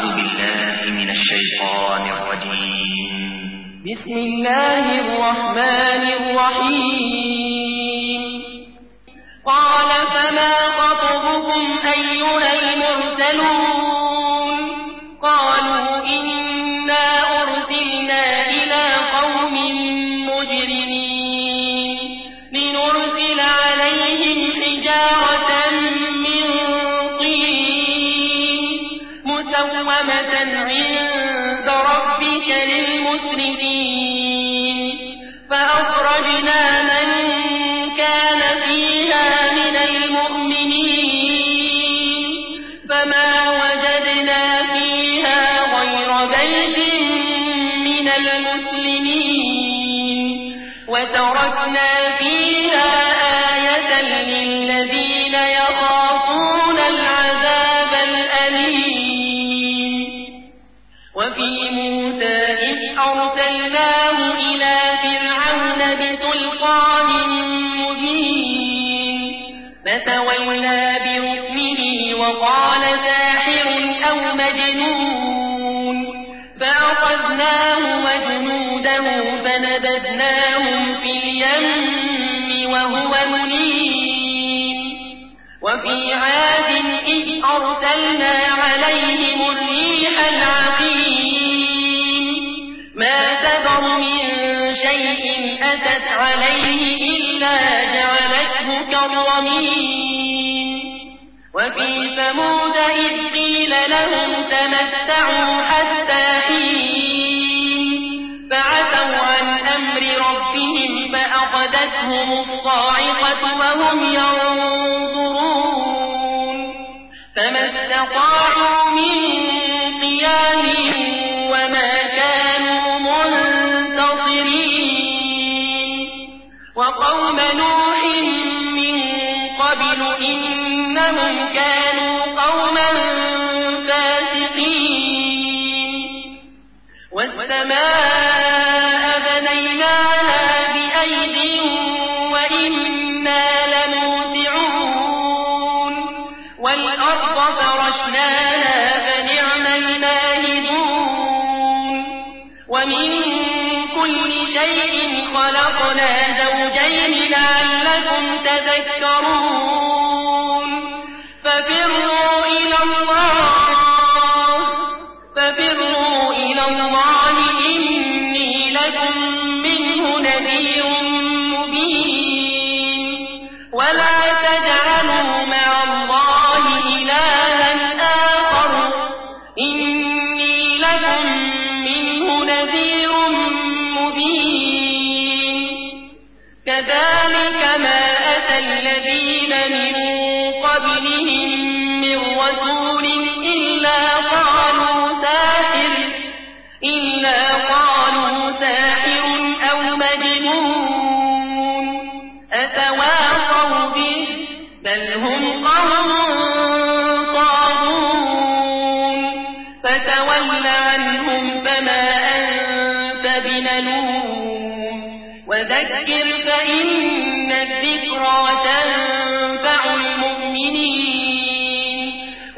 أعوذ بالله من الشيطان الرجيم. بسم الله الرحمن الرحيم. قال فما خطبكم أيها أخذتهم الصاعقة وهم ينظرون. فما استطاعوا من قيام وما كانوا منتصرين. وقوم نوح من قبل إنهم كانوا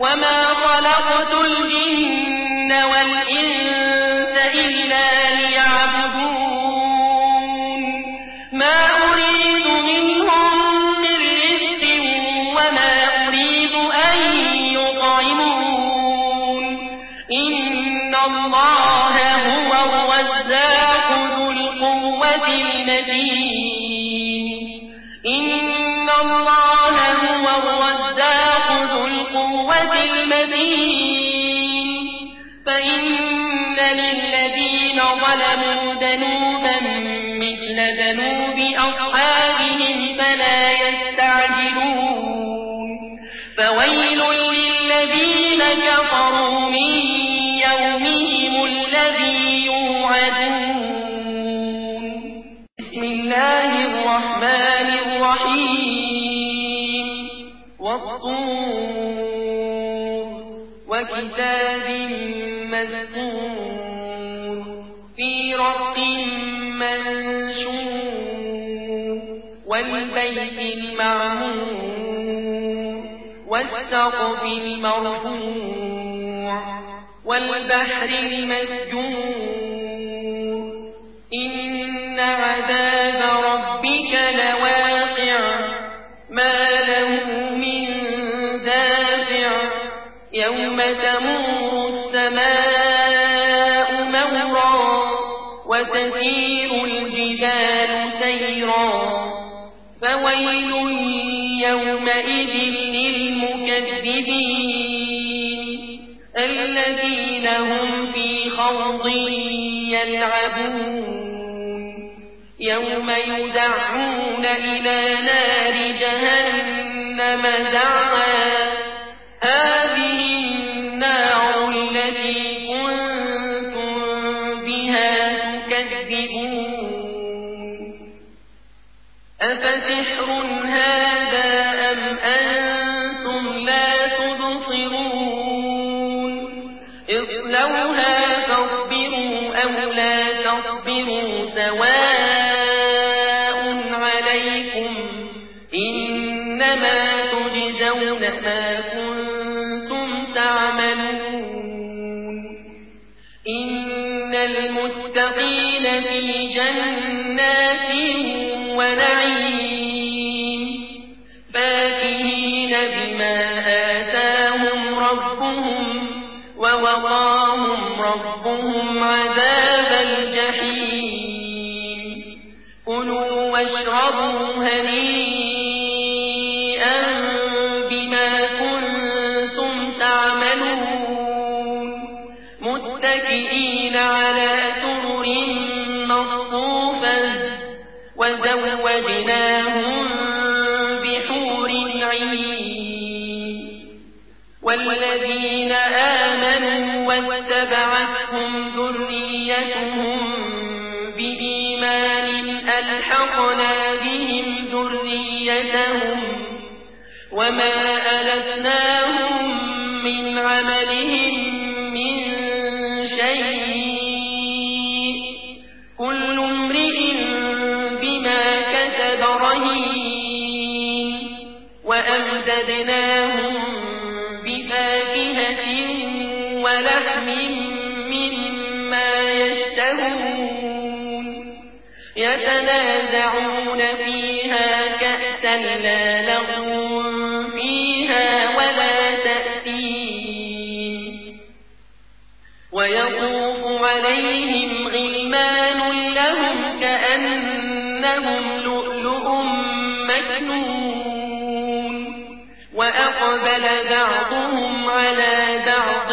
وما خلقت الجن والإنس الساق بالمرفوع والبحر المسجور يلعبون يوم يدعون إلى نار جهنم دعا وما ألتناهم من عملهم من شيء كل امرئ بما كسب رهين وأمددناهم بفاكهة ولحم مما يشتهون يتنازعون فيها كأسا لا لغو بعضهم على بعض.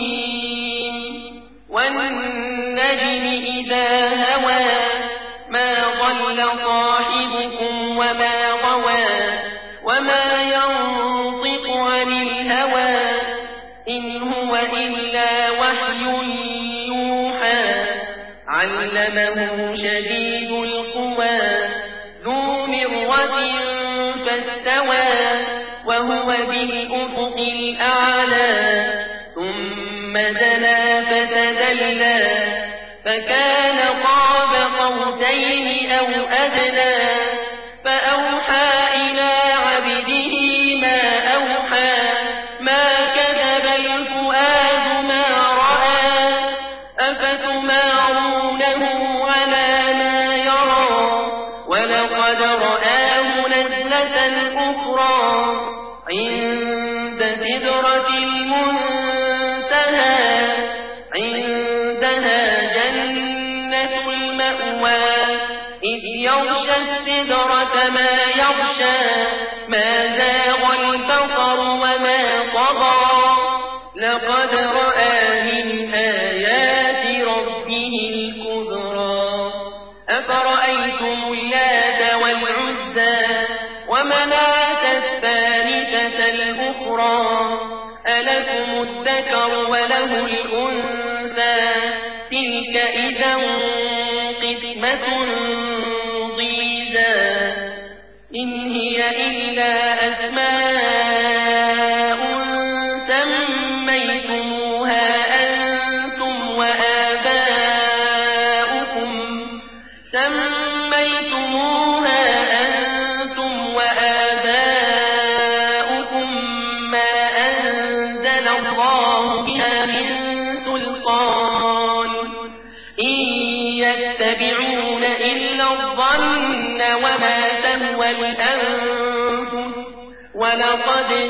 والنجم إذا هوى ما ضل صاحبكم وما غوى وما ينطق عن الهوى إن هو إلا وحي يوحى علمه شديد القوى ذو مرة فاستوى وهو بالأفق الأعلى ثم دنا فتدلى فكان قاب قوسين أو أدنى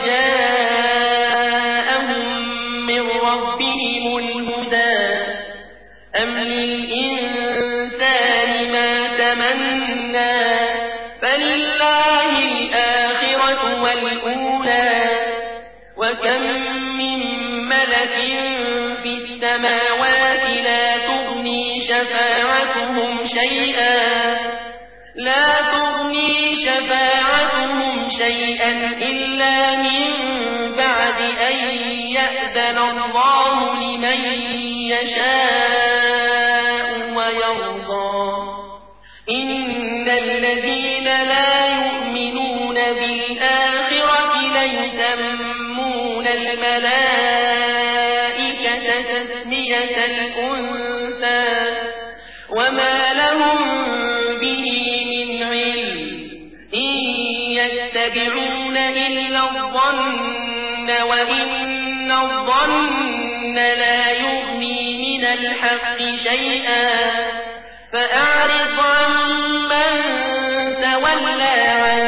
ولقد لمن يشاء ويرضى. إن الذين لا يؤمنون بالآخرة الملائكة تسمية الأنثى. وما لهم به من علم. إن يتبعون إلا الظن وإن الظن لا يغني من الحق شيئا. فأعرض عمن تولى عن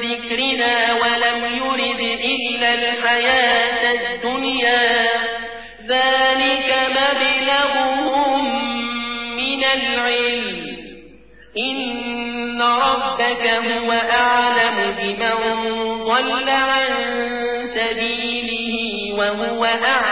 ذكرنا ولم يرد إلا الحياة الدنيا. ذلك مبلغهم من العلم. إن ربك هو أعلم بمن ضل عن سبيله وهو أعلم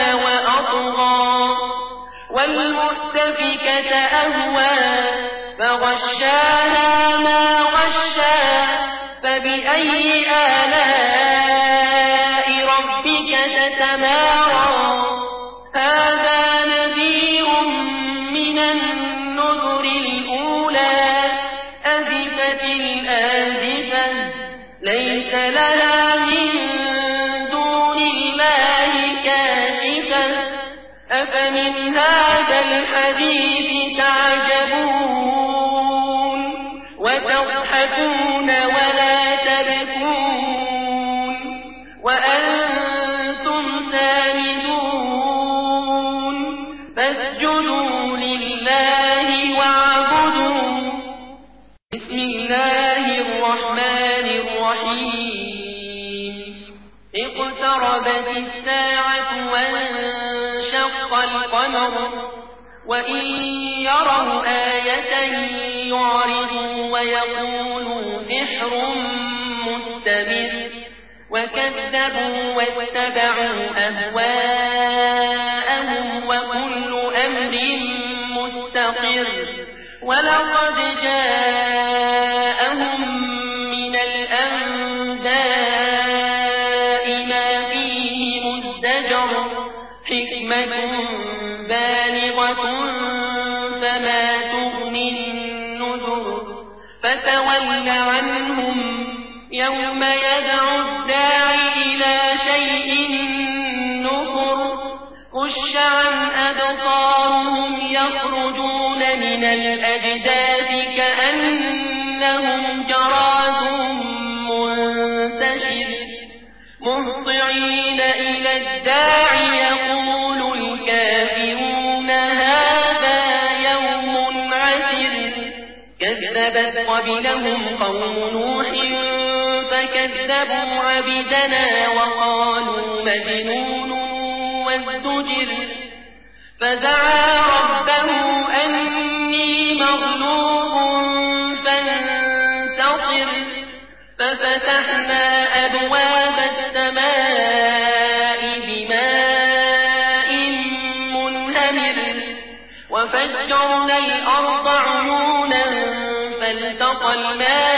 أظلم وأطغى والمؤتفكة أهوى فغشاها ما غشى فبأي آلاء وإن يروا آية يعرضوا ويقولوا سحر مستمر وكذبوا واتبعوا أهواءهم وكل أمر مستقر ولقد جاءهم يوم يدعو الداعي إلى شيء نكر خش عن أبصارهم يخرجون من الأجداث كأنهم جراد منتشر. مهطعين إلى الداعي يقول الكافرون هذا يوم عسر. كذبت قبلهم قوم نوح فكذبوا عبدنا وقالوا مجنون وازدجر فدعا ربه أني مغلوب فانتصر ففتحنا أبواب السماء بماء منهمر. وفجرنا الأرض عيونا فالتقى الماء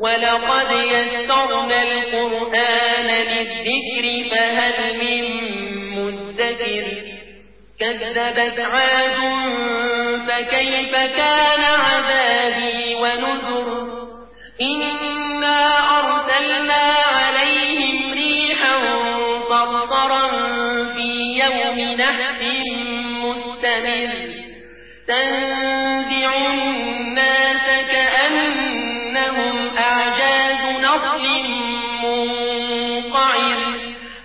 ولقد يسرنا القرآن للذكر فهل من مدكر كذبت عاد فكيف كان عذابي ونذر إنا أرسلنا عليهم ريحا صرصرا في يوم نحس مستمر تنزع الناس كأنهم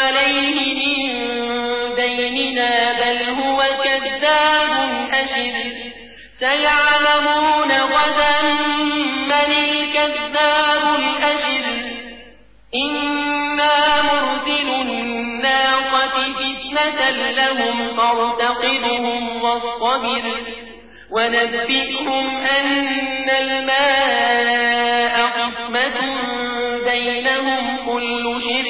عليه من بيننا بل هو كذاب أشر. سيعلمون غدا من الكذاب الأشر. إنا الناقة فتنة لهم فارتقبهم واصطبر. ونبئهم أن الماء قسمة بينهم كل شرب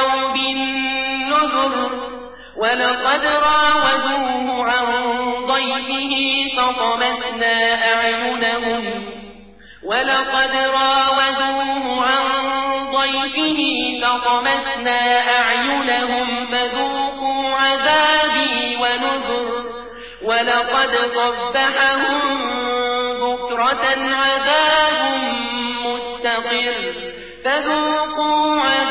ولقد راودوه عن ضيفه فطمسنا أعينهم. ولقد راودوه عن ضيفه فطمسنا أعينهم. فذوقوا عذابي ونذر. ولقد صبحهم بكرة عذاب مستقر. فذوقوا عذابي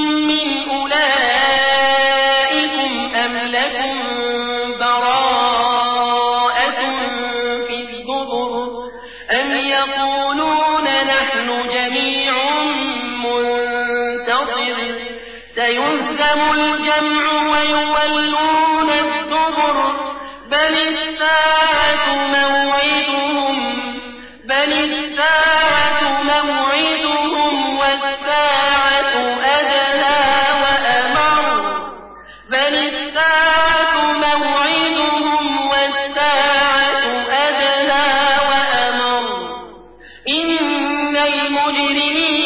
سيهزم الجمع ويولون الدبر. بل الساعة موعدهم بل الساعة موعدهم والساعة أدهى وأمر. بل الساعة موعدهم والساعة أدهى وأمر. إن المجرمين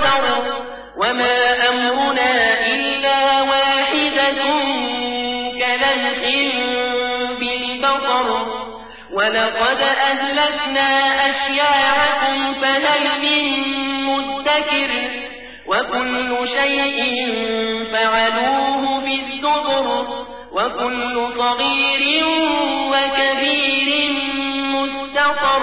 بقدر وما أمرنا إلا واحدة كلمح بالبصر. ولقد أهلكنا أشياعكم فهل من مدكر وكل شيء فعلوه بالزبر. وكل صغير وكبير مستقر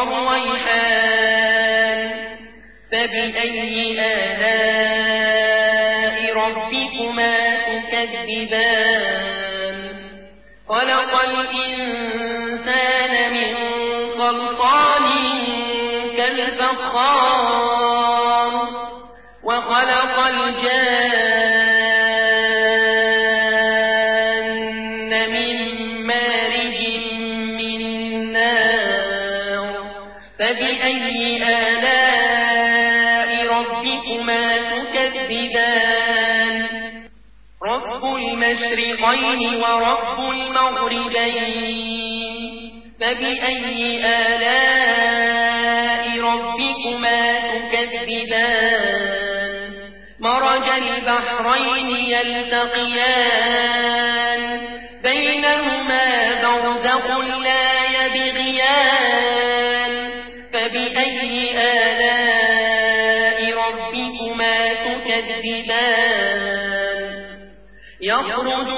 والريحان فبأي آلاء ربكما تكذبان خلق الإنسان من صلصال كالفخار وخلق الجان المشرقين ورب المغربين. فبأي آلاء ربكما تكذبان؟ مرج البحرين يلتقيان. بينهما برزخ لا يبغيان. فبأي آلاء ربكما تكذبان؟ يخرج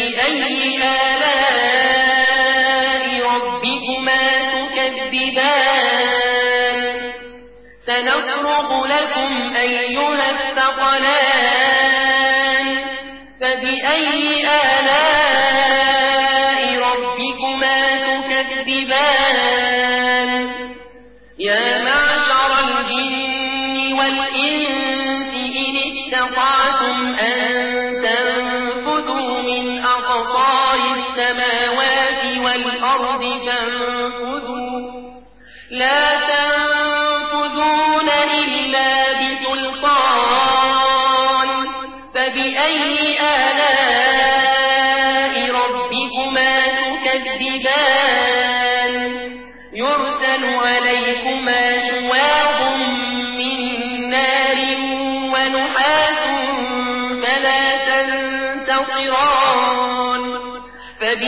فبأي آلام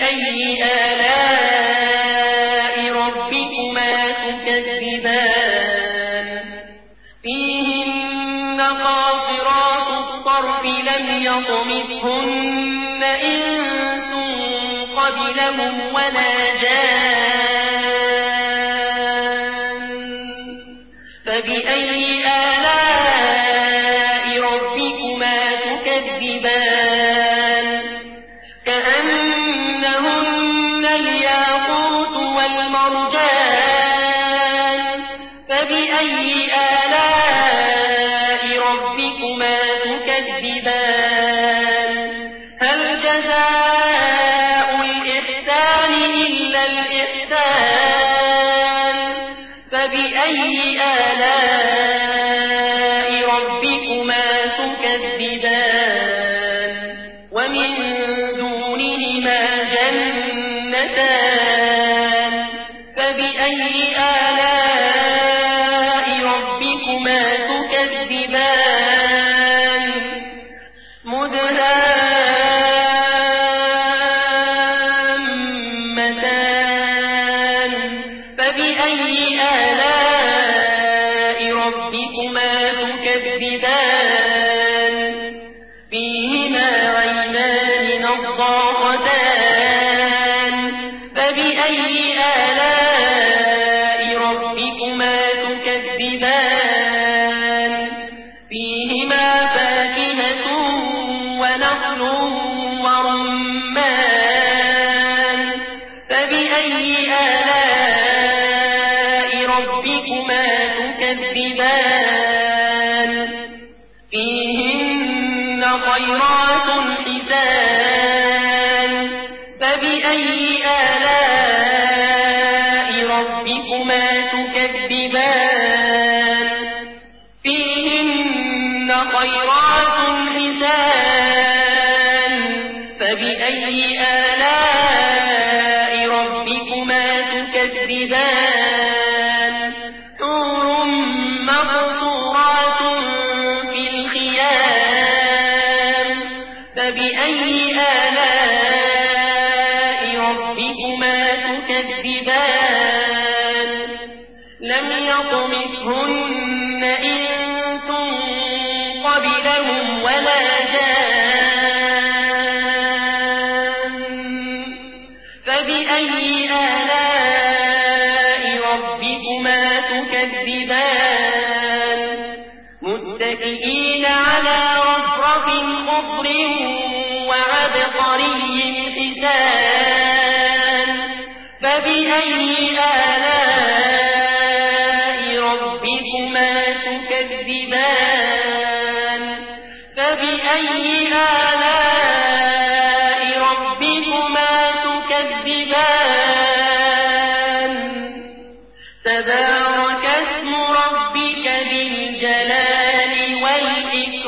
أن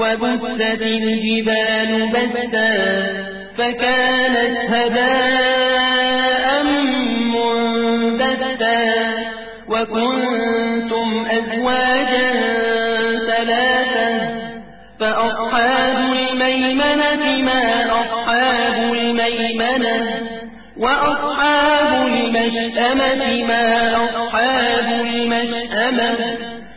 وبست الجبال بسا فكانت هباء منبثا وكنتم أزواجا ثلاثة فأصحاب الميمنة ما أصحاب الميمنة وأصحاب المشأمة ما أصحاب المشأمة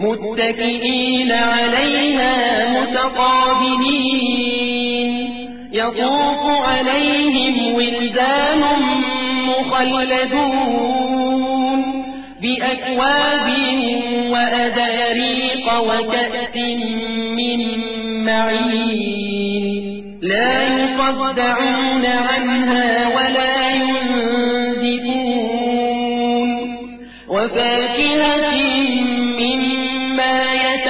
متكئين عليها متقابلين. يطوف عليهم ولدان مخلدون بأكواب وأداريق وكأس من معين. لا يصدعون عنها ولا ينزفون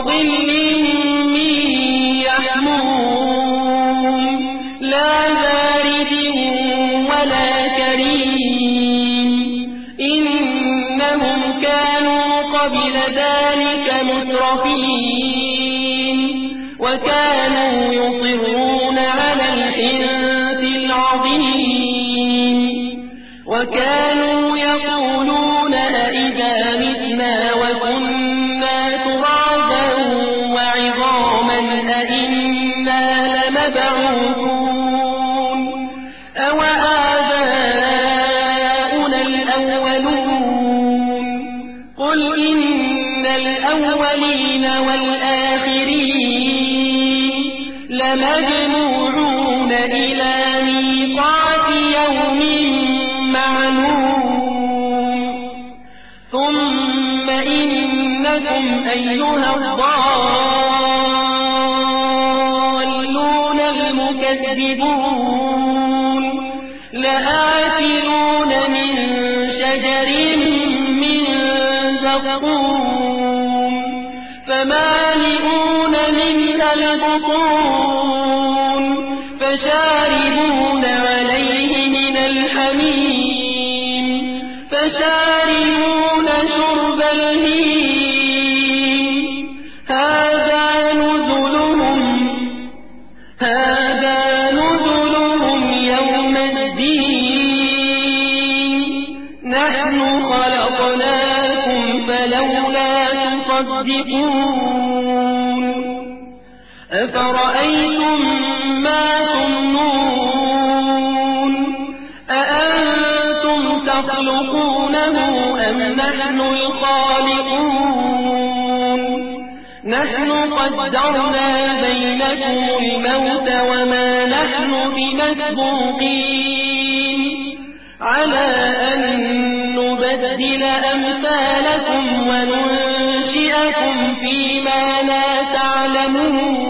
وظل أفرأيتم ما تمنون أأنتم تخلقونه أم نحن الخالقون نحن قدرنا بينكم الموت وما نحن بمسبوقين على أن نبدل أمثالكم وننشئكم فيما لا تعلمون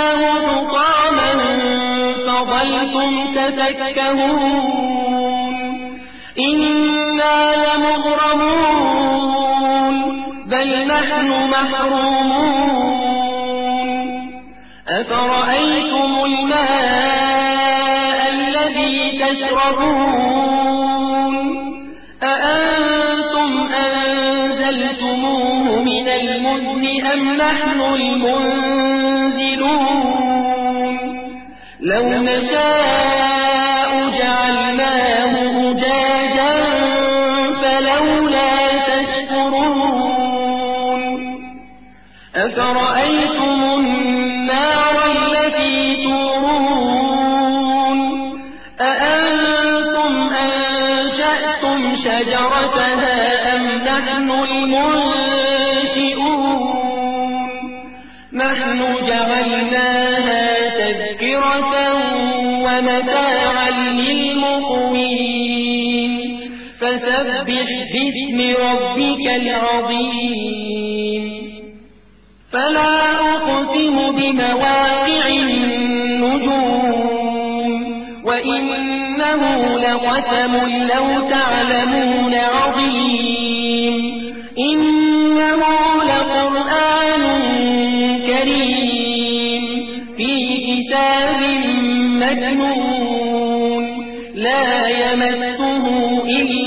فظلتم تفكهون إنا لمغرمون بل نحن محرومون. أفرأيتم الماء الذي تشربون؟ أأنتم أنزلتموه من المزن أم نحن المنزلون؟ لو نشاء جعلناه أجاجا فلولا تشكرون. أفرأيتم النار التي تورون؟ أأنتم أنشأتم شجرتها أم نحن المنشئون؟ نحن جعلناها باسم ربك العظيم. فلا أقسم بمواقع النجوم وإنه لقسم لو تعلمون عظيم. إنه لقرآن كريم في كتاب مكنون لا يمسه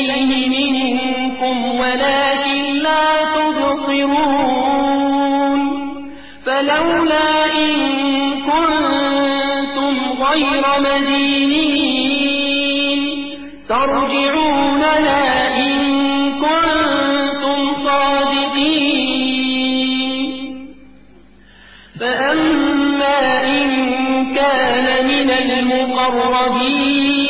إليه منكم ولكن لا تبصرون. فلولا إن كنتم غير مدينين. ترجعوننا إن كنتم صادقين. فأما إن كان من المقربين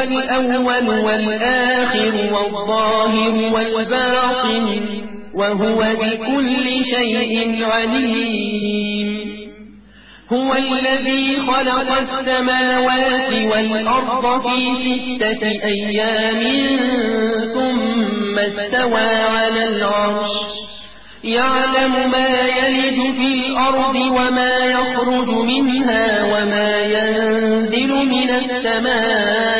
هو الأول والآخر والظاهر والباطن وهو بكل شيء عليم. هو الذي خلق السماوات والأرض في ستة أيام ثم استوى على العرش. يعلم ما يلد في الأرض وما يخرج منها وما ينزل من السماء.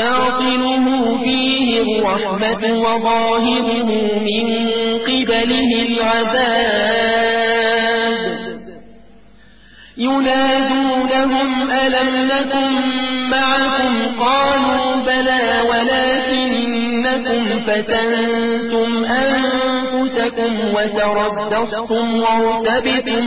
باطنه فيه الرحمة وظاهره من قبله العذاب. ينادونهم ألم نكن معكم؟ قالوا بلى ولكنكم فتنتم أنفسكم وتربصتم وارتبتم.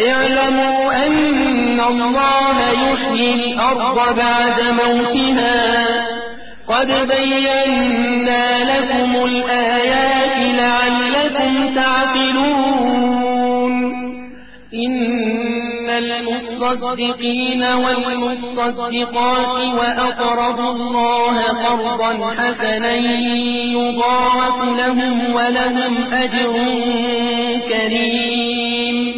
اعلموا أن الله يحيي الأرض بعد موتها. قد بينا لكم الآيات لعلكم تعقلون. إن المصدقين والمصدقات وأقرضوا الله قرضا حسنا يضاعف لهم ولهم أجر كريم.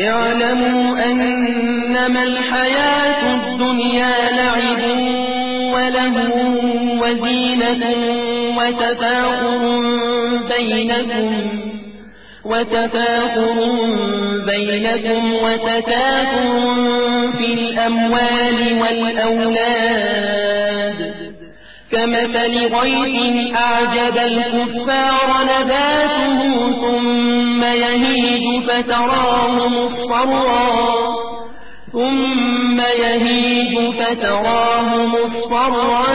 اعلموا أنما الحياة الدنيا لعب وله وزينة وتفاخر بينكم وتفاخر بينكم وتكاثر في الأموال والأولاد. كمثل غيث أعجب الكفار نباته ثم يهيج فتراه مصفرا. ثم يهيج فتراه مصفرا.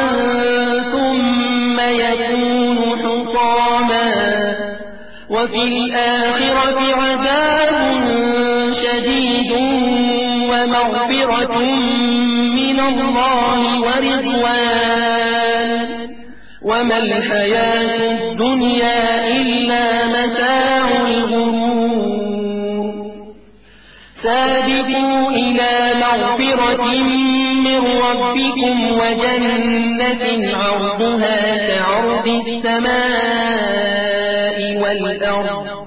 ثم يكون حطاما. وفي الآخرة عذاب شديد ومغفرة من الله ورضوان. وما الحياة الدنيا إلا متاع الغرور. سابقوا إلى مغفرة من ربكم وجنة عرضها كعرض السماء والأرض.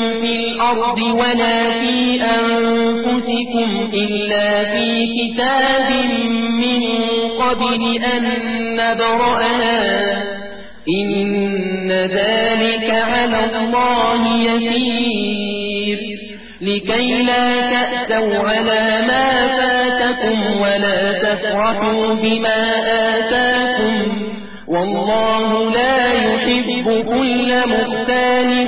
الأرض ولا في أنفسكم إلا في كتاب من قبل أن نبرأها. إن ذلك على الله يسير. لكي لا تأتوا على ما فاتكم ولا تفرحوا بما آتاكم. والله لا يحب كل مختال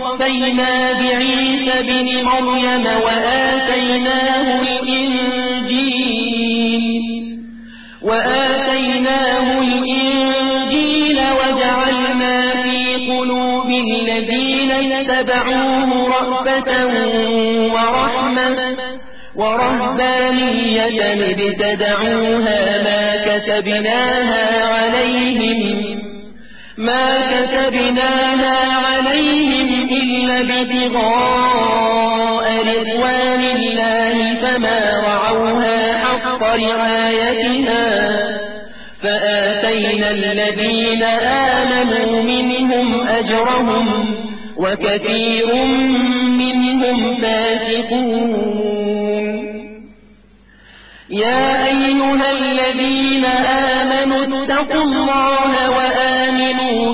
وقفينا بعيسى بن مريم وآتيناه الإنجيل وآتيناه الإنجيل وجعلنا في قلوب الذين اتبعوه رأفة ورحمة ورهبانية ابتدعوها ما كتبناها عليهم ما كتبناها عليهم إلا ابتغاء رضوان الله فما رعوها حق رعايتها فآتينا الذين آمنوا منهم أجرهم وكثير منهم فاسقون. يا أيها الذين آمنوا اتقوا الله وآمنوا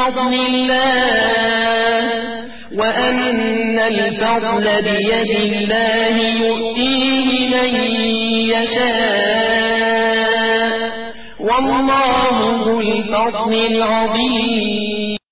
فضل الله وأن الفضل بيد الله يؤتيه من يشاء. والله ذو الفضل العظيم.